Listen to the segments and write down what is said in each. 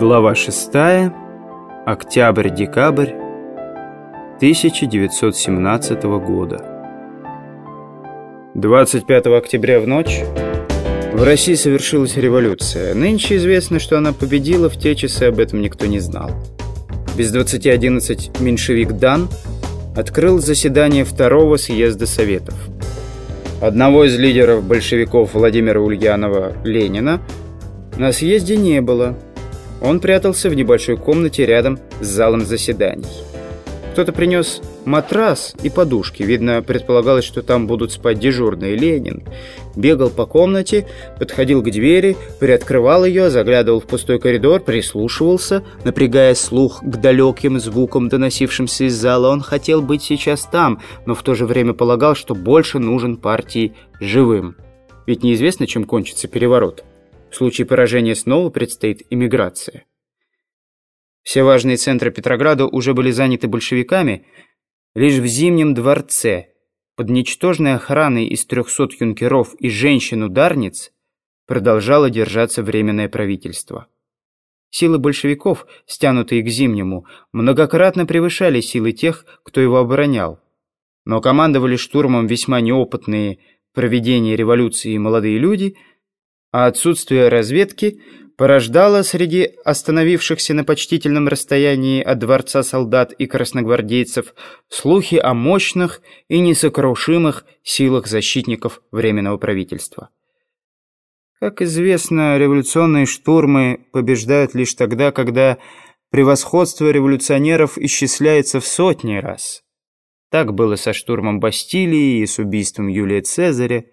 Глава 6. Октябрь-декабрь 1917 года. 25 октября в ночь в России совершилась революция. Нынче известно, что она победила, в те часы об этом никто не знал. Без 20.11 меньшевик Дан открыл заседание второго съезда Советов. Одного из лидеров большевиков Владимира Ульянова Ленина на съезде не было – он прятался в небольшой комнате рядом с залом заседаний. Кто-то принес матрас и подушки. Видно, предполагалось, что там будут спать дежурный Ленин. Бегал по комнате, подходил к двери, приоткрывал ее, заглядывал в пустой коридор, прислушивался, напрягая слух к далеким звукам, доносившимся из зала. Он хотел быть сейчас там, но в то же время полагал, что больше нужен партии живым. Ведь неизвестно, чем кончится переворот. В случае поражения снова предстоит иммиграция. Все важные центры Петрограда уже были заняты большевиками, лишь в Зимнем дворце, под ничтожной охраной из 300 юнкеров и женщин-ударниц, продолжало держаться Временное правительство. Силы большевиков, стянутые к Зимнему, многократно превышали силы тех, кто его оборонял. Но командовали штурмом весьма неопытные в проведении революции молодые люди – а отсутствие разведки порождало среди остановившихся на почтительном расстоянии от дворца солдат и красногвардейцев слухи о мощных и несокрушимых силах защитников Временного правительства. Как известно, революционные штурмы побеждают лишь тогда, когда превосходство революционеров исчисляется в сотни раз. Так было со штурмом Бастилии и с убийством Юлия Цезаря.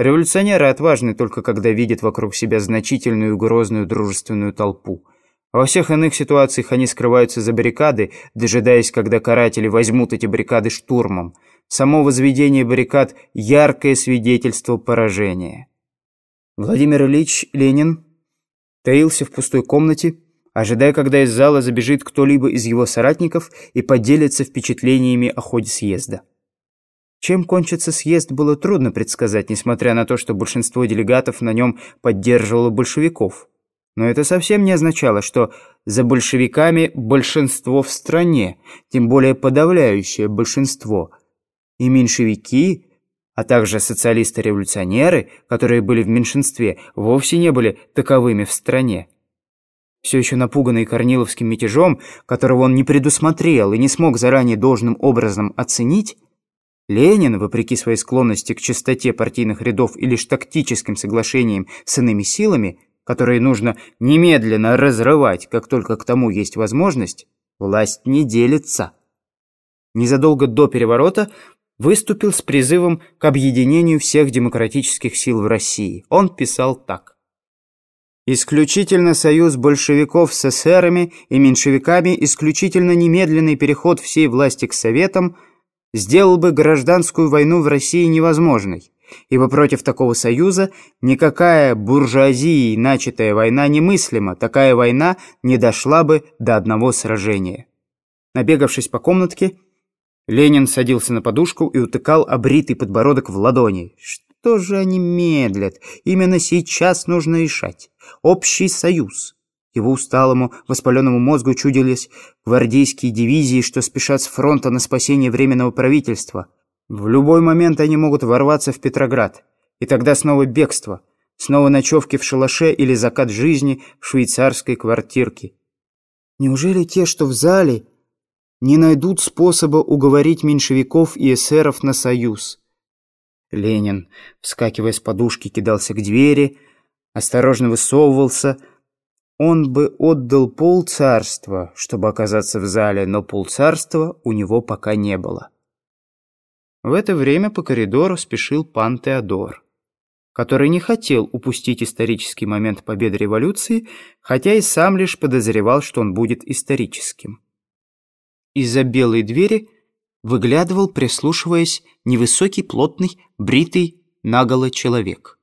Революционеры отважны только когда видят вокруг себя значительную грозную дружественную толпу. Во всех иных ситуациях они скрываются за баррикады, дожидаясь, когда каратели возьмут эти баррикады штурмом. Само возведение баррикад – яркое свидетельство поражения. Владимир Ильич Ленин таился в пустой комнате, ожидая, когда из зала забежит кто-либо из его соратников и поделится впечатлениями о ходе съезда. Чем кончится съезд, было трудно предсказать, несмотря на то, что большинство делегатов на нем поддерживало большевиков. Но это совсем не означало, что за большевиками большинство в стране, тем более подавляющее большинство. И меньшевики, а также социалисты-революционеры, которые были в меньшинстве, вовсе не были таковыми в стране. Все еще напуганный Корниловским мятежом, которого он не предусмотрел и не смог заранее должным образом оценить, Ленин, вопреки своей склонности к чистоте партийных рядов и лишь тактическим соглашениям с иными силами, которые нужно немедленно разрывать, как только к тому есть возможность, власть не делится. Незадолго до переворота выступил с призывом к объединению всех демократических сил в России. Он писал так. Исключительно союз большевиков с эсерами и меньшевиками, исключительно немедленный переход всей власти к Советам – сделал бы гражданскую войну в России невозможной, ибо против такого союза никакая буржуазией начатая война немыслима, такая война не дошла бы до одного сражения. Набегавшись по комнатке, Ленин садился на подушку и утыкал обритый подбородок в ладони. Что же они медлят? Именно сейчас нужно решать. Общий союз. Его усталому, воспаленному мозгу чудились гвардейские дивизии, что спешат с фронта на спасение Временного правительства. В любой момент они могут ворваться в Петроград. И тогда снова бегство, снова ночевки в шалаше или закат жизни в швейцарской квартирке. Неужели те, что в зале, не найдут способа уговорить меньшевиков и эсеров на союз? Ленин, вскакивая с подушки, кидался к двери, осторожно высовывался – он бы отдал полцарства, чтобы оказаться в зале, но полцарства у него пока не было. В это время по коридору спешил пан Теодор, который не хотел упустить исторический момент победы революции, хотя и сам лишь подозревал, что он будет историческим. Из-за белой двери выглядывал, прислушиваясь, невысокий, плотный, бритый, наголо человек.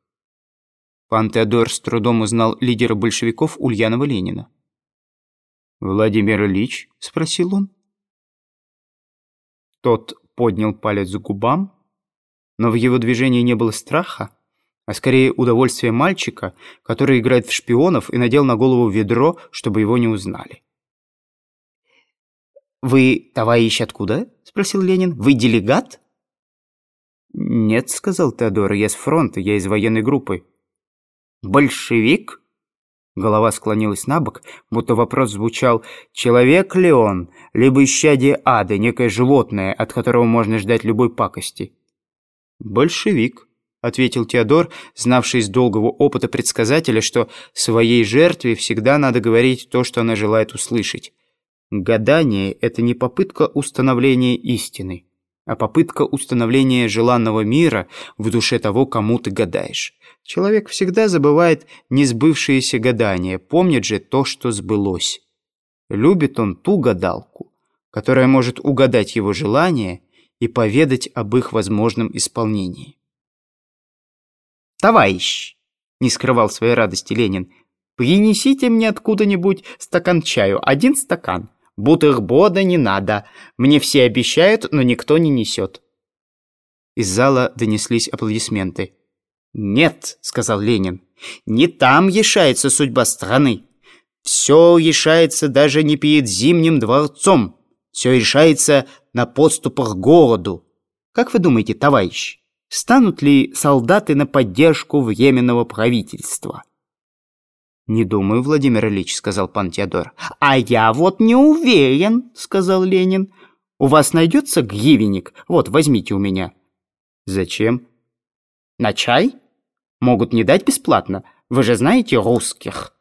Пан Теодор с трудом узнал лидера большевиков Ульянова Ленина. «Владимир Ильич?» – спросил он. Тот поднял палец к губам, но в его движении не было страха, а скорее удовольствие мальчика, который играет в шпионов и надел на голову ведро, чтобы его не узнали. «Вы, товарищ, откуда?» — спросил Ленин. «Вы делегат?» «Нет», — сказал Теодор, — «я с фронта, я из военной группы». «Большевик?» Голова склонилась на бок, будто вопрос звучал «Человек ли он, либо исчадие ада, некое животное, от которого можно ждать любой пакости?» «Большевик», — ответил Теодор, знавший из долгого опыта предсказателя, что своей жертве всегда надо говорить то, что она желает услышать. Гадание — это не попытка установления истины, а попытка установления желанного мира в душе того, кому ты гадаешь. Человек всегда забывает несбывшиеся гадания, помнит же то, что сбылось. Любит он ту гадалку, которая может угадать его желания и поведать об их возможном исполнении. «Товарищ!» — не скрывал своей радости Ленин. «Принесите мне откуда-нибудь стакан чаю, один стакан. Бутерброда не надо. Мне все обещают, но никто не несет». Из зала донеслись аплодисменты. «Нет», — сказал Ленин, — «не там решается судьба страны. Все решается даже не перед Зимним дворцом. Все решается на подступах к городу. Как вы думаете, товарищ, станут ли солдаты на поддержку временного правительства?» «Не думаю, Владимир Ильич», — сказал пан Теодор. «А я вот не уверен», — сказал Ленин. «У вас найдется гривенник? Вот, возьмите у меня». «Зачем?» «На чай?» Могут не дать бесплатно. Вы же знаете русских».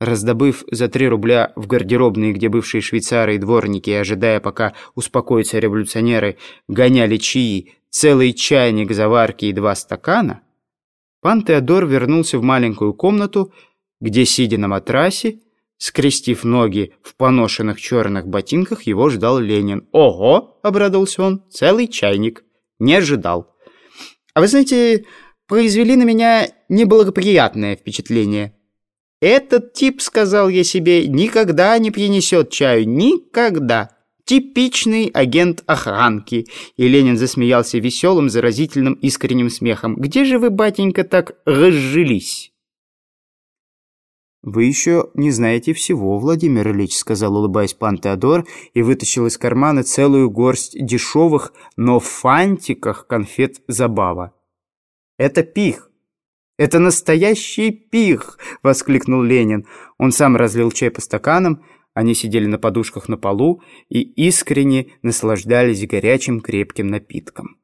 Раздобыв за три рубля в гардеробные, где бывшие швейцары и дворники, ожидая, пока успокоятся революционеры, гоняли чаи, целый чайник заварки и два стакана, пан Теодор вернулся в маленькую комнату, где, сидя на матрасе, скрестив ноги в поношенных черных ботинках, его ждал Ленин. «Ого!» — обрадовался он. «Целый чайник. Не ожидал. А вы знаете, произвели на меня неблагоприятное впечатление. «Этот тип, — сказал я себе, — никогда не принесет чаю. Никогда. Типичный агент охранки». И Ленин засмеялся веселым, заразительным, искренним смехом. «Где же вы, батенька, так разжились?» «Вы еще не знаете всего, Владимир Ильич», — сказал, улыбаясь пан Теодор, и вытащил из кармана целую горсть дешевых, но в фантиках конфет «Забава». Это пих. Это настоящий пих, воскликнул Ленин. Он сам разлил чай по стаканам, они сидели на подушках на полу и искренне наслаждались горячим крепким напитком.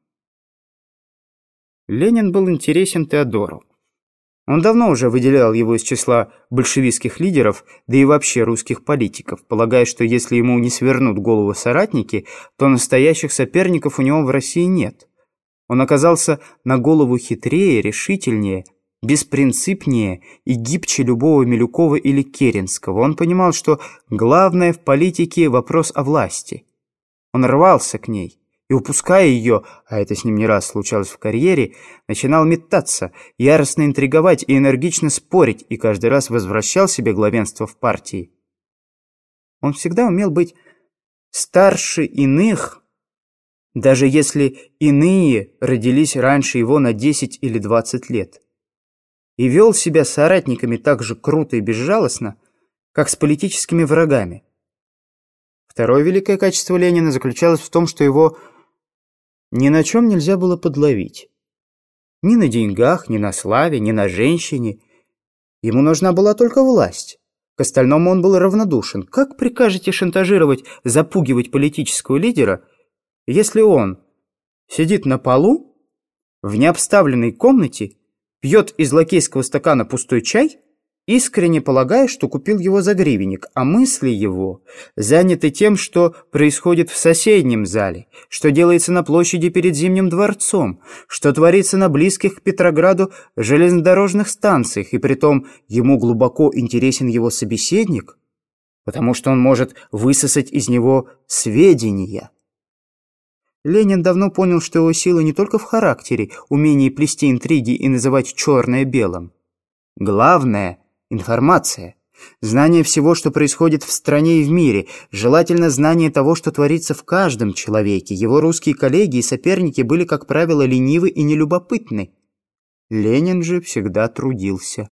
Ленин был интересен Теодору. Он давно уже выделял его из числа большевистских лидеров, да и вообще русских политиков, полагая, что если ему не свернут голову соратники, то настоящих соперников у него в России нет. Он оказался на голову хитрее, решительнее, беспринципнее и гибче любого Милюкова или Керенского. Он понимал, что главное в политике вопрос о власти. Он рвался к ней и, упуская ее, а это с ним не раз случалось в карьере, начинал метаться, яростно интриговать и энергично спорить, и каждый раз возвращал себе главенство в партии. Он всегда умел быть старше иных, даже если иные родились раньше его на 10 или 20 лет. И вел себя с соратниками так же круто и безжалостно, как с политическими врагами. Второе великое качество Ленина заключалось в том, что его ни на чем нельзя было подловить. Ни на деньгах, ни на славе, ни на женщине. Ему нужна была только власть. К остальному он был равнодушен. Как прикажете шантажировать, запугивать политического лидера – если он сидит на полу, в необставленной комнате, пьет из лакейского стакана пустой чай, искренне полагая, что купил его за гривенник, а мысли его заняты тем, что происходит в соседнем зале, что делается на площади перед Зимним дворцом, что творится на близких к Петрограду железнодорожных станциях, и притом ему глубоко интересен его собеседник, потому что он может высосать из него сведения. Ленин давно понял, что его сила не только в характере, умении плести интриги и называть черное белым. Главное – информация. Знание всего, что происходит в стране и в мире, желательно знание того, что творится в каждом человеке. Его русские коллеги и соперники были, как правило, ленивы и нелюбопытны. Ленин же всегда трудился.